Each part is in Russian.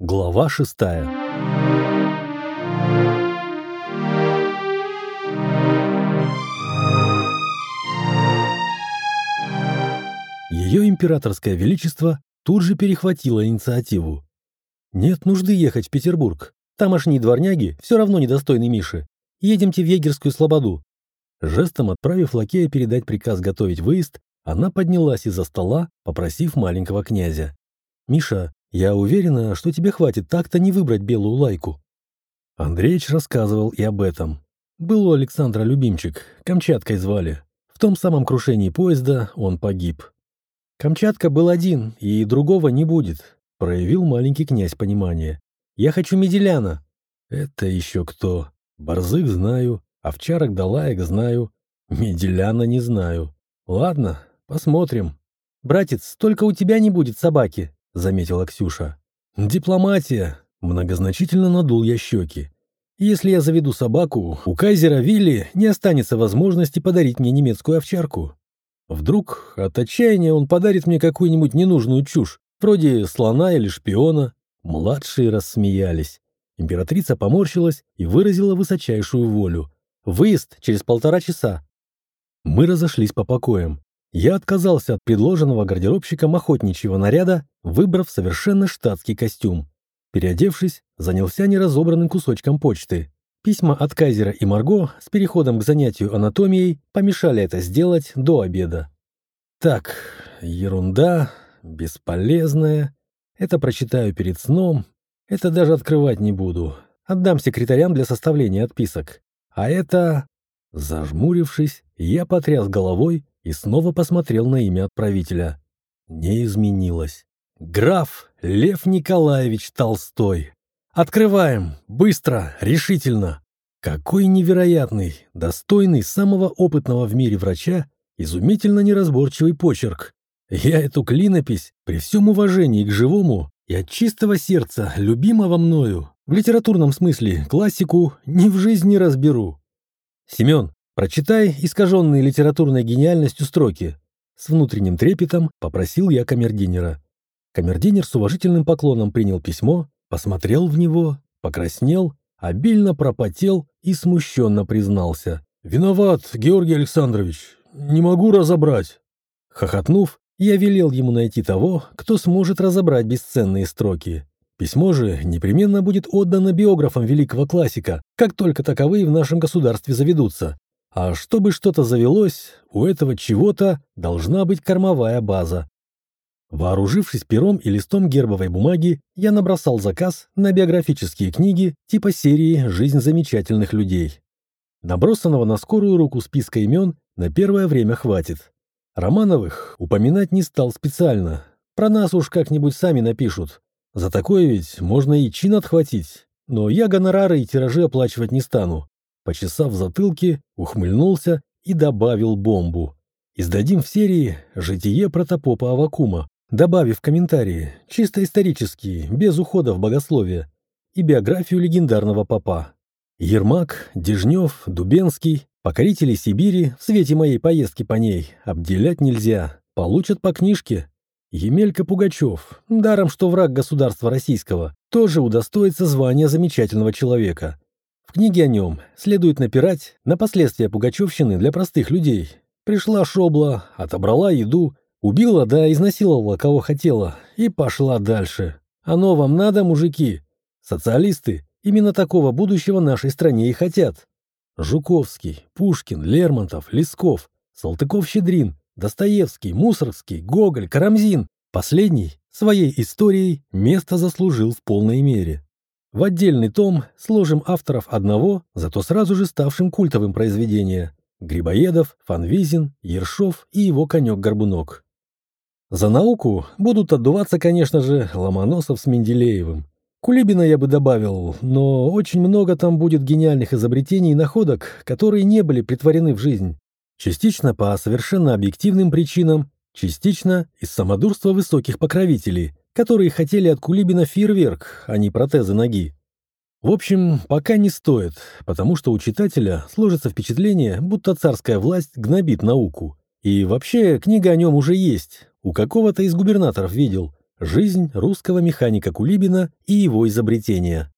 Глава шестая Ее императорское величество тут же перехватило инициативу. Нет нужды ехать в Петербург. Тамошние дворняги все равно недостойны Миши. Едемте в егерскую слободу. Жестом отправив лакея передать приказ готовить выезд, она поднялась из-за стола, попросив маленького князя. «Миша, я уверена, что тебе хватит так-то не выбрать белую лайку». Андреич рассказывал и об этом. Был у Александра любимчик, Камчаткой звали. В том самом крушении поезда он погиб. «Камчатка был один, и другого не будет», — проявил маленький князь понимание. «Я хочу Меделяна». «Это еще кто? Борзых знаю, овчарок да лаек знаю, Меделяна не знаю. Ладно, посмотрим». «Братец, только у тебя не будет собаки», — заметила Ксюша. «Дипломатия», — многозначительно надул я щеки. «Если я заведу собаку, у кайзера Вилли не останется возможности подарить мне немецкую овчарку. Вдруг от отчаяния он подарит мне какую-нибудь ненужную чушь, вроде слона или шпиона». Младшие рассмеялись. Императрица поморщилась и выразила высочайшую волю. «Выезд через полтора часа». Мы разошлись по покоям. Я отказался от предложенного гардеробщиком охотничьего наряда, выбрав совершенно штатский костюм. Переодевшись, занялся неразобранным кусочком почты. Письма от Кайзера и Марго с переходом к занятию анатомией помешали это сделать до обеда. Так, ерунда, бесполезная. Это прочитаю перед сном. Это даже открывать не буду. Отдам секретарям для составления отписок. А это... Зажмурившись, я потряс головой и снова посмотрел на имя отправителя. Не изменилось. Граф Лев Николаевич Толстой. Открываем! Быстро! Решительно! Какой невероятный, достойный самого опытного в мире врача, изумительно неразборчивый почерк. Я эту клинопись, при всем уважении к живому и от чистого сердца, любимого мною, в литературном смысле, классику, ни в жизни разберу. Семен, Прочитай искаженные литературной гениальностью строки. С внутренним трепетом попросил я камердинера. Камердинер с уважительным поклоном принял письмо, посмотрел в него, покраснел, обильно пропотел и смущенно признался. «Виноват, Георгий Александрович, не могу разобрать». Хохотнув, я велел ему найти того, кто сможет разобрать бесценные строки. Письмо же непременно будет отдано биографам великого классика, как только таковые в нашем государстве заведутся. А чтобы что-то завелось, у этого чего-то должна быть кормовая база. Вооружившись пером и листом гербовой бумаги, я набросал заказ на биографические книги типа серии «Жизнь замечательных людей». Набросанного на скорую руку списка имен на первое время хватит. Романовых упоминать не стал специально. Про нас уж как-нибудь сами напишут. За такое ведь можно и чин отхватить. Но я гонорары и тиражи оплачивать не стану. Почесав затылки, ухмыльнулся и добавил бомбу. Издадим в серии «Житие протопопа Авакума», добавив комментарии, чисто исторические, без ухода в богословие, и биографию легендарного попа. Ермак, Дежнев, Дубенский, покорители Сибири в свете моей поездки по ней обделять нельзя, получат по книжке. Емелька Пугачев, даром что враг государства российского, тоже удостоится звания замечательного человека книге о нем следует напирать на последствия пугачевщины для простых людей. Пришла шобла, отобрала еду, убила да изнасиловала кого хотела и пошла дальше. Оно вам надо, мужики? Социалисты именно такого будущего нашей стране и хотят. Жуковский, Пушкин, Лермонтов, Лесков, Салтыков-Щедрин, Достоевский, Мусоргский, Гоголь, Карамзин. Последний своей историей место заслужил в полной мере. В отдельный том сложим авторов одного, зато сразу же ставшим культовым произведения – Грибоедов, Фанвизин, Ершов и его конек-горбунок. За науку будут отдуваться, конечно же, Ломоносов с Менделеевым. Кулибина я бы добавил, но очень много там будет гениальных изобретений и находок, которые не были притворены в жизнь. Частично по совершенно объективным причинам, частично из самодурства высоких покровителей – которые хотели от Кулибина фейерверк, а не протезы ноги. В общем, пока не стоит, потому что у читателя сложится впечатление, будто царская власть гнобит науку. И вообще, книга о нем уже есть. У какого-то из губернаторов видел. Жизнь русского механика Кулибина и его изобретения.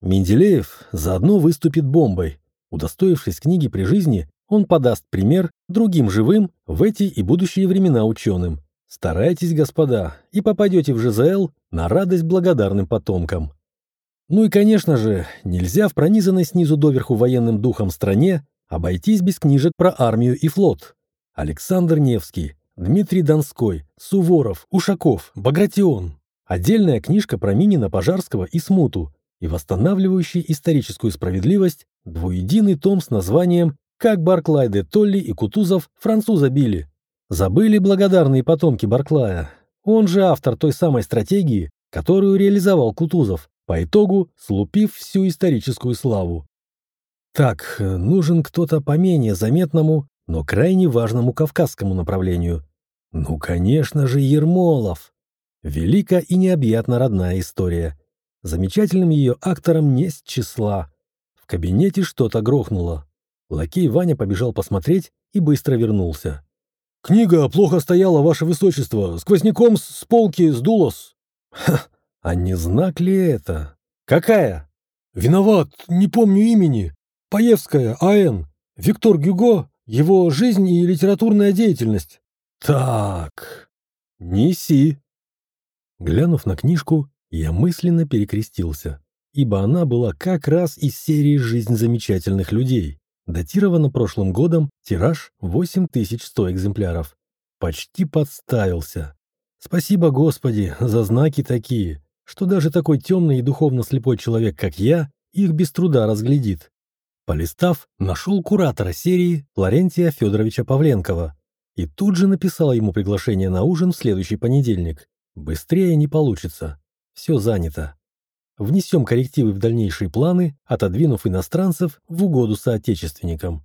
Менделеев заодно выступит бомбой. Удостоившись книги при жизни, он подаст пример другим живым в эти и будущие времена ученым. Старайтесь, господа, и попадете в ЖЗЛ на радость благодарным потомкам. Ну и, конечно же, нельзя в пронизанной снизу доверху военным духом стране обойтись без книжек про армию и флот. Александр Невский, Дмитрий Донской, Суворов, Ушаков, Багратион. Отдельная книжка про Минина, Пожарского и Смуту и восстанавливающий историческую справедливость двуединый том с названием «Как Барклай де Толли и Кутузов француза били». Забыли благодарные потомки Барклая. Он же автор той самой стратегии, которую реализовал Кутузов, по итогу слупив всю историческую славу. Так, нужен кто-то поменее заметному, но крайне важному кавказскому направлению. Ну, конечно же, Ермолов. Велика и необъятно родная история. Замечательным ее актором не с числа. В кабинете что-то грохнуло. Лакей Ваня побежал посмотреть и быстро вернулся. «Книга плохо стояла, ваше высочество. Сквозняком с полки сдулась». «Ха, а не знак ли это? Какая?» «Виноват, не помню имени. Паевская, А.Н. Виктор Гюго, его жизнь и литературная деятельность». «Так, неси». Глянув на книжку, я мысленно перекрестился, ибо она была как раз из серии «Жизнь замечательных людей». Датирована прошлым годом, тираж 8100 экземпляров. Почти подставился. Спасибо, Господи, за знаки такие, что даже такой темный и духовно слепой человек, как я, их без труда разглядит. Полистав, нашел куратора серии Ларентия Федоровича Павленкова и тут же написал ему приглашение на ужин в следующий понедельник. Быстрее не получится. Все занято. Внесем коррективы в дальнейшие планы, отодвинув иностранцев в угоду соотечественникам.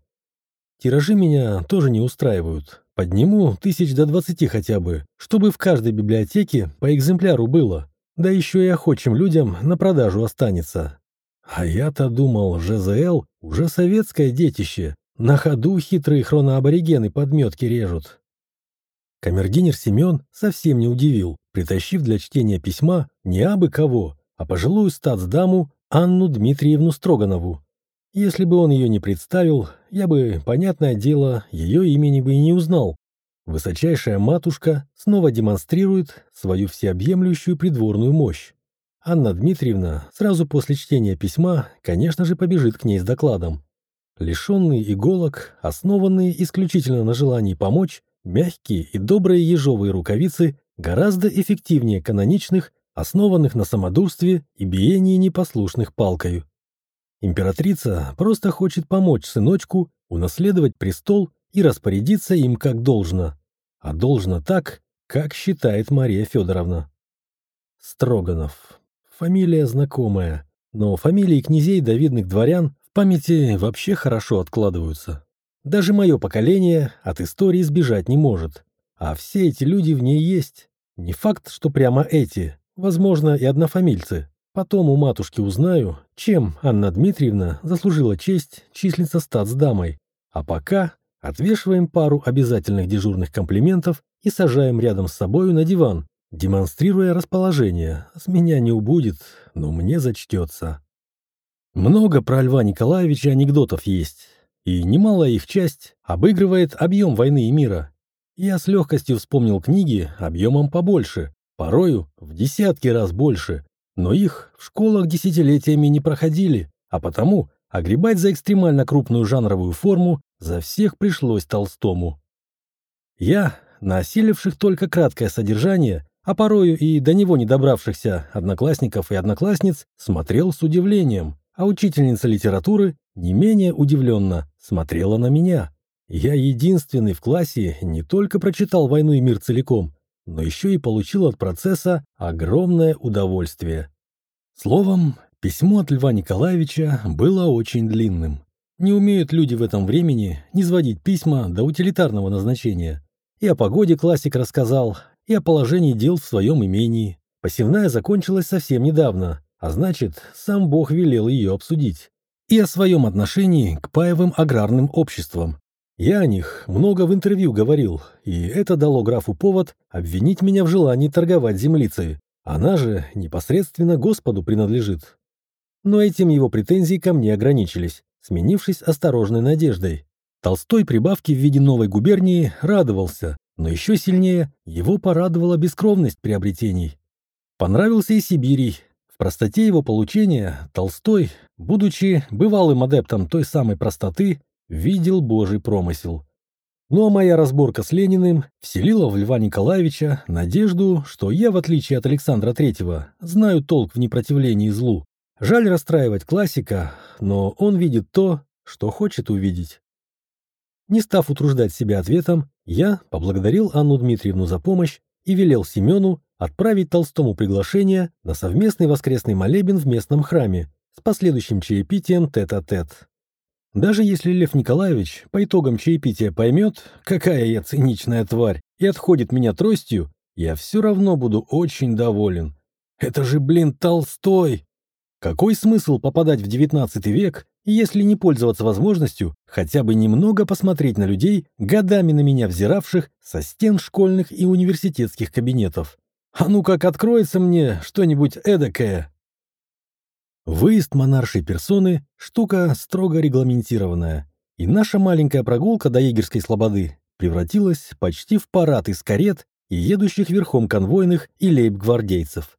Тиражи меня тоже не устраивают. Подниму тысяч до двадцати хотя бы, чтобы в каждой библиотеке по экземпляру было. Да еще и охочим людям на продажу останется. А я-то думал, ЖЗЛ уже советское детище. На ходу хитрые хроноаборигены подметки режут. Камердинер Семен совсем не удивил, притащив для чтения письма не абы кого, а пожилую статсдаму Анну Дмитриевну Строганову. Если бы он ее не представил, я бы, понятное дело, ее имени бы и не узнал. Высочайшая матушка снова демонстрирует свою всеобъемлющую придворную мощь. Анна Дмитриевна сразу после чтения письма, конечно же, побежит к ней с докладом. Лишенные иголок, основанные исключительно на желании помочь, мягкие и добрые ежовые рукавицы гораздо эффективнее каноничных основанных на самодурстве и биении непослушных палкою. Императрица просто хочет помочь сыночку унаследовать престол и распорядиться им как должно, а должно так, как считает Мария Федоровна. Строганов. Фамилия знакомая, но фамилии князей да видных дворян в памяти вообще хорошо откладываются. Даже мое поколение от истории сбежать не может, а все эти люди в ней есть. Не факт, что прямо эти, Возможно, и однофамильцы. Потом у матушки узнаю, чем Анна Дмитриевна заслужила честь числиться статсдамой. А пока отвешиваем пару обязательных дежурных комплиментов и сажаем рядом с собою на диван, демонстрируя расположение. С меня не убудет, но мне зачтется. Много про Льва Николаевича анекдотов есть, и немалая их часть обыгрывает объем войны и мира. Я с легкостью вспомнил книги объемом побольше, порою в десятки раз больше, но их в школах десятилетиями не проходили, а потому огребать за экстремально крупную жанровую форму за всех пришлось Толстому. Я, на осиливших только краткое содержание, а порою и до него не добравшихся одноклассников и одноклассниц, смотрел с удивлением, а учительница литературы не менее удивленно смотрела на меня. Я единственный в классе не только прочитал «Войну и мир» целиком, но еще и получил от процесса огромное удовольствие. Словом, письмо от Льва Николаевича было очень длинным. Не умеют люди в этом времени низводить письма до утилитарного назначения. И о погоде классик рассказал, и о положении дел в своем имении. Посевная закончилась совсем недавно, а значит, сам Бог велел ее обсудить. И о своем отношении к паевым аграрным обществам. Я о них много в интервью говорил, и это дало графу повод обвинить меня в желании торговать землицей. Она же непосредственно Господу принадлежит. Но этим его претензии ко мне ограничились, сменившись осторожной надеждой. Толстой прибавки в виде новой губернии радовался, но еще сильнее его порадовала бескровность приобретений. Понравился и Сибирий. В простоте его получения Толстой, будучи бывалым адептом той самой простоты, видел божий промысел. Ну а моя разборка с Лениным вселила в Льва Николаевича надежду, что я, в отличие от Александра Третьего, знаю толк в непротивлении злу. Жаль расстраивать классика, но он видит то, что хочет увидеть. Не став утруждать себя ответом, я поблагодарил Анну Дмитриевну за помощь и велел Семену отправить Толстому приглашение на совместный воскресный молебен в местном храме с последующим чаепитием тет-а-тет. -тет. Даже если Лев Николаевич по итогам чаепития поймет, какая я циничная тварь, и отходит меня тростью, я все равно буду очень доволен. Это же, блин, Толстой! Какой смысл попадать в XIX век, если не пользоваться возможностью хотя бы немного посмотреть на людей, годами на меня взиравших со стен школьных и университетских кабинетов? А ну как откроется мне что-нибудь эдакое! Выезд монаршей персоны – штука строго регламентированная, и наша маленькая прогулка до егерской слободы превратилась почти в парад из карет и едущих верхом конвойных и лейб-гвардейцев.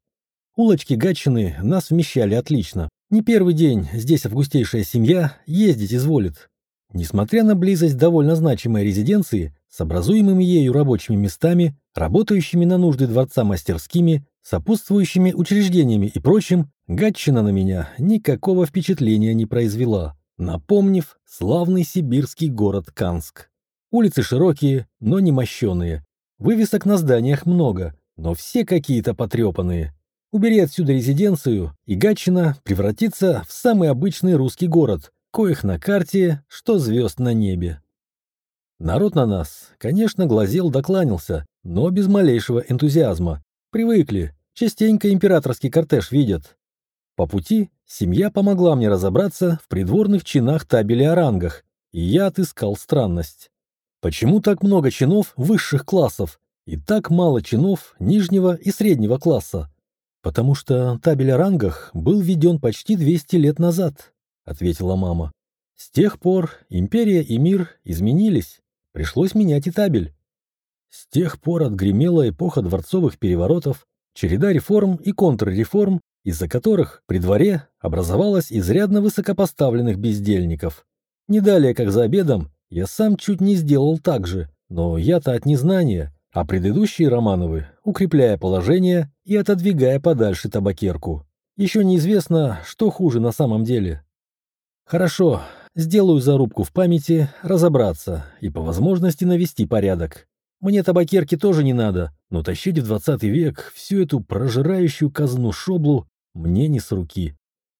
Улочки Гатчины нас вмещали отлично. Не первый день здесь августейшая семья ездить изволит. Несмотря на близость довольно значимой резиденции с образуемыми ею рабочими местами, работающими на нужды дворца мастерскими, сопутствующими учреждениями и прочим, Гатчина на меня никакого впечатления не произвела, напомнив славный сибирский город Канск. Улицы широкие, но не мощеные. Вывесок на зданиях много, но все какие-то потрепанные. Убери отсюда резиденцию, и Гатчина превратится в самый обычный русский город, коих на карте, что звезд на небе. Народ на нас, конечно, глазел докланялся, но без малейшего энтузиазма. Привыкли, частенько императорский кортеж видят. По пути семья помогла мне разобраться в придворных чинах табели о рангах, и я отыскал странность. Почему так много чинов высших классов и так мало чинов нижнего и среднего класса? Потому что табель о рангах был введен почти 200 лет назад, ответила мама. С тех пор империя и мир изменились, пришлось менять и табель. С тех пор отгремела эпоха дворцовых переворотов, череда реформ и контрреформ из-за которых при дворе образовалось изрядно высокопоставленных бездельников. Не далее, как за обедом, я сам чуть не сделал так же, но я-то от незнания, а предыдущие Романовы, укрепляя положение и отодвигая подальше табакерку. Еще неизвестно, что хуже на самом деле. Хорошо, сделаю зарубку в памяти, разобраться и по возможности навести порядок. Мне табакерки тоже не надо, но тащить в двадцатый век всю эту прожирающую казну шоблу мне не с руки.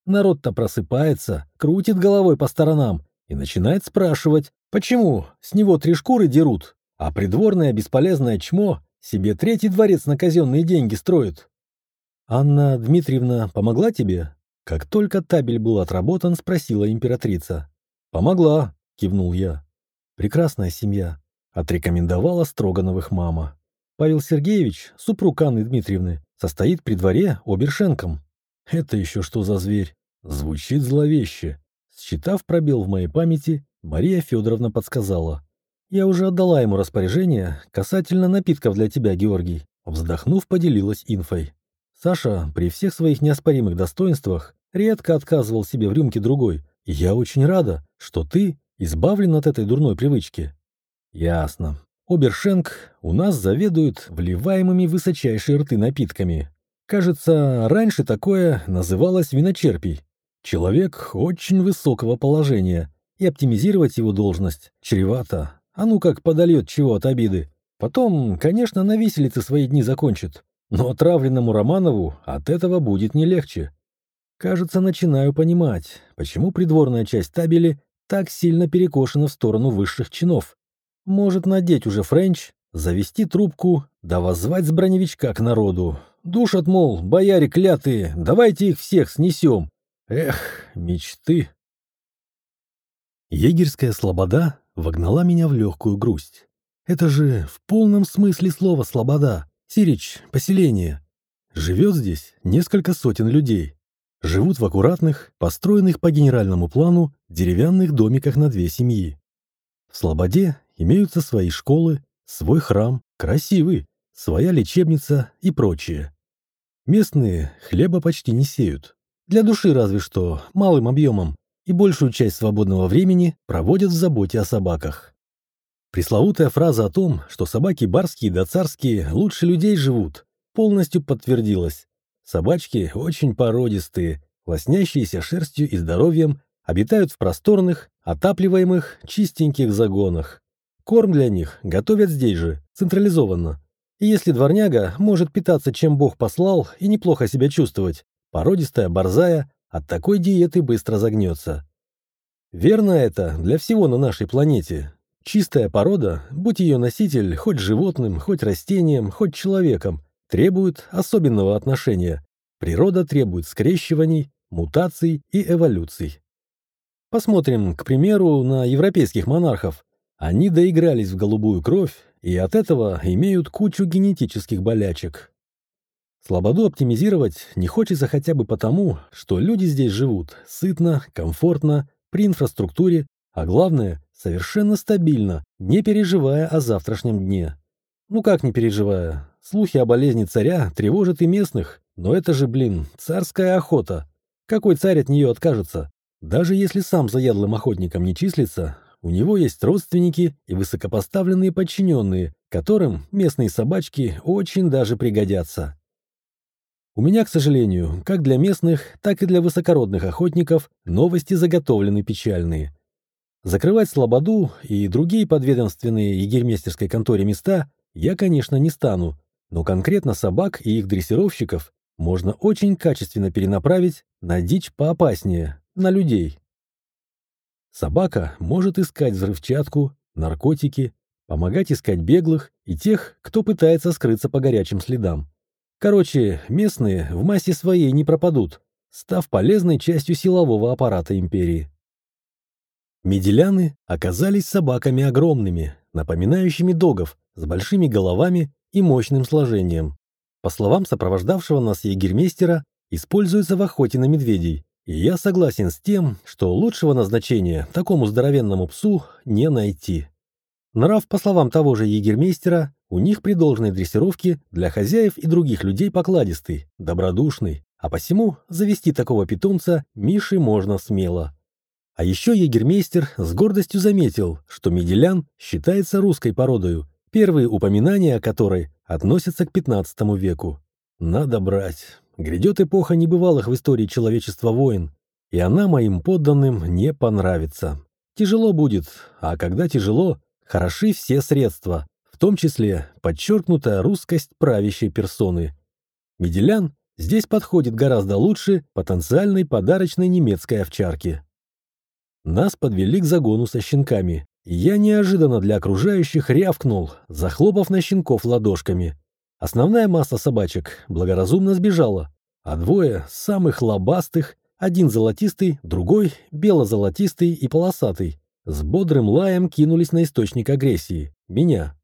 Народ-то просыпается, крутит головой по сторонам и начинает спрашивать, почему с него три шкуры дерут, а придворное бесполезное чмо себе третий дворец на казенные деньги строит. «Анна Дмитриевна помогла тебе?» Как только табель был отработан, спросила императрица. «Помогла», — кивнул я. «Прекрасная семья», — отрекомендовала Строгановых мама. Павел Сергеевич, супруг Анны Дмитриевны, состоит при дворе обершенком. Это еще что за зверь? Звучит зловеще. Считав пробел в моей памяти, Мария Федоровна подсказала. Я уже отдала ему распоряжение касательно напитков для тебя, Георгий. Вздохнув, поделилась инфой. Саша при всех своих неоспоримых достоинствах редко отказывал себе в рюмке другой. Я очень рада, что ты избавлен от этой дурной привычки. Ясно. Обершенк у нас заведует вливаемыми высочайшие рты напитками. Кажется, раньше такое называлось виночерпий. Человек очень высокого положения, и оптимизировать его должность чревато. А ну как подольет чего от обиды. Потом, конечно, на виселице свои дни закончит. Но отравленному Романову от этого будет не легче. Кажется, начинаю понимать, почему придворная часть табели так сильно перекошена в сторону высших чинов. Может надеть уже френч, завести трубку, да воззвать с броневичка к народу. Душат, мол, бояре клятые, давайте их всех снесем. Эх, мечты. Егерская слобода вогнала меня в легкую грусть. Это же в полном смысле слова слобода. Сиречь, поселение. Живет здесь несколько сотен людей. Живут в аккуратных, построенных по генеральному плану, деревянных домиках на две семьи. В Слободе имеются свои школы, свой храм, красивый, своя лечебница и прочее. Местные хлеба почти не сеют. Для души разве что, малым объемом, и большую часть свободного времени проводят в заботе о собаках. Пресловутая фраза о том, что собаки барские да царские лучше людей живут, полностью подтвердилась. Собачки очень породистые, лоснящиеся шерстью и здоровьем, обитают в просторных, отапливаемых, чистеньких загонах. Корм для них готовят здесь же, централизованно. И если дворняга может питаться, чем Бог послал, и неплохо себя чувствовать, породистая борзая от такой диеты быстро загнется. Верно это для всего на нашей планете. Чистая порода, будь ее носитель хоть животным, хоть растением, хоть человеком, требует особенного отношения. Природа требует скрещиваний, мутаций и эволюций. Посмотрим, к примеру, на европейских монархов. Они доигрались в голубую кровь и от этого имеют кучу генетических болячек. Слободу оптимизировать не хочется хотя бы потому, что люди здесь живут сытно, комфортно, при инфраструктуре, а главное, совершенно стабильно, не переживая о завтрашнем дне. Ну как не переживая? Слухи о болезни царя тревожат и местных, но это же, блин, царская охота. Какой царь от нее откажется? Даже если сам заядлым охотником не числится, у него есть родственники и высокопоставленные подчиненные, которым местные собачки очень даже пригодятся. У меня, к сожалению, как для местных, так и для высокородных охотников, новости заготовлены печальные. Закрывать Слободу и другие подведомственные егермейстерской конторе места я, конечно, не стану, но конкретно собак и их дрессировщиков можно очень качественно перенаправить на дичь поопаснее, на людей. Собака может искать взрывчатку, наркотики, помогать искать беглых и тех, кто пытается скрыться по горячим следам. Короче, местные в массе своей не пропадут, став полезной частью силового аппарата империи. Меделяны оказались собаками огромными, напоминающими догов, с большими головами и мощным сложением. По словам сопровождавшего нас егермейстера, используются в охоте на медведей, я согласен с тем, что лучшего назначения такому здоровенному псу не найти. Нрав, по словам того же егермейстера, у них при должной дрессировке для хозяев и других людей покладистый, добродушный, а посему завести такого питомца Миши можно смело. А еще егермейстер с гордостью заметил, что меделян считается русской породою, первые упоминания о которой относятся к 15 веку. Надо брать. Грядет эпоха небывалых в истории человечества войн, и она моим подданным не понравится. Тяжело будет, а когда тяжело, хороши все средства, в том числе подчеркнутая русскость правящей персоны. Меделян здесь подходит гораздо лучше потенциальной подарочной немецкой овчарки. Нас подвели к загону со щенками, и я неожиданно для окружающих рявкнул, захлопав на щенков ладошками. Основная масса собачек благоразумно сбежала, а двое самых лобастых, один золотистый, другой бело-золотистый и полосатый, с бодрым лаем кинулись на источник агрессии — меня.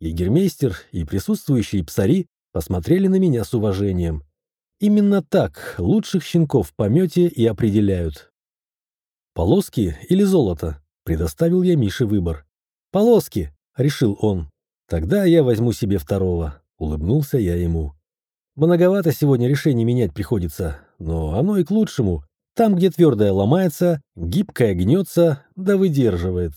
Егермейстер и присутствующие псари посмотрели на меня с уважением. Именно так лучших щенков в помете и определяют. «Полоски или золото?» — предоставил я Мише выбор. «Полоски!» — решил он. «Тогда я возьму себе второго». Улыбнулся я ему. Многовато сегодня решений менять приходится, но оно и к лучшему. Там, где твердое ломается, гибкое гнется, да выдерживает.